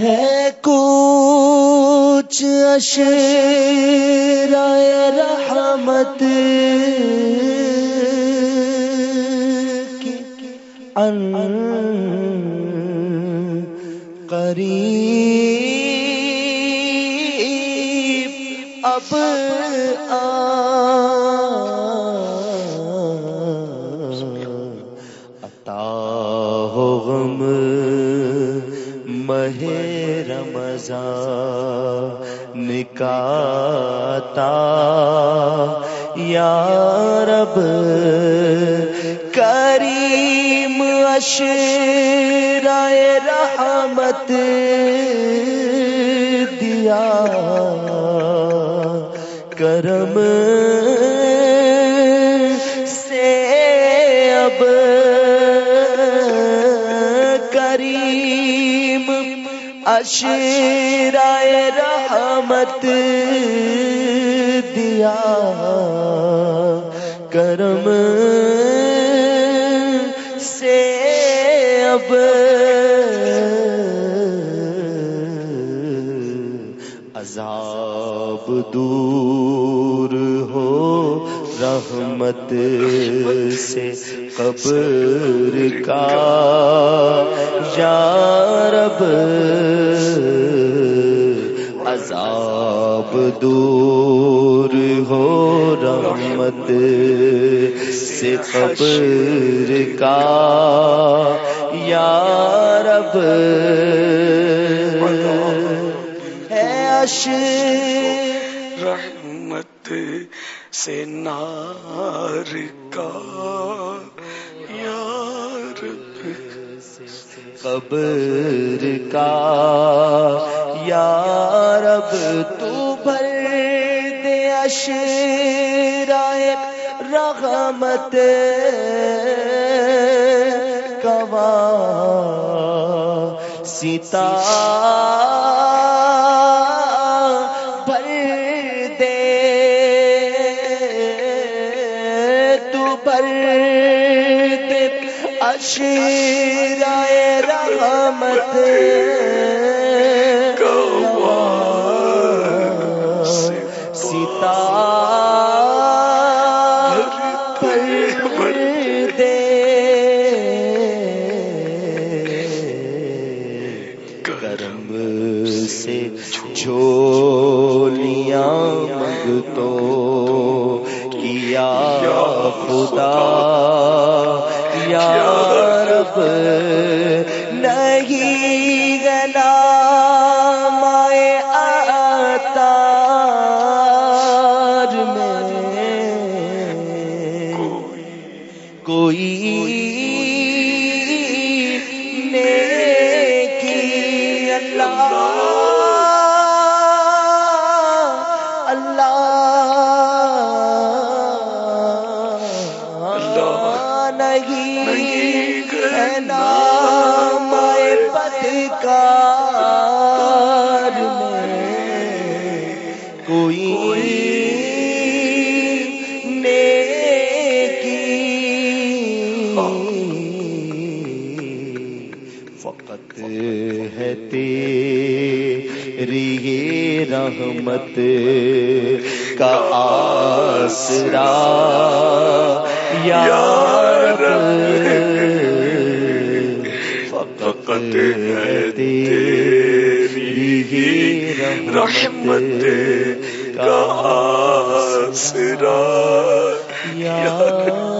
ہے کچھ اشیر رحمت کی ان قریب اب عطا رمضان نکاتا۔ یا رب کریم اشرائے رحمت دیا۔ کرم اشرائے رحمت دیا کرم سے اب عذاب دور ہو رحمت سے قبر کا یا رب عذاب دور ہو رحمت سے قبر کا یا رب ہے اش رحمت سے نار کا یار قبر کا یا رب دے رحمت کوا سیتا بھر دے تو بھر دے۔ اشرائے رحمت سے جھولیاں تو کیا خدا یا رب کوئی نیکی اللہ اللہ نہیں ہے نام میں کوئی فقط ہے تیری یہ رحمت کا آسرا۔ یا رب فقط ہے تیری رحمت کا آسرا۔ یا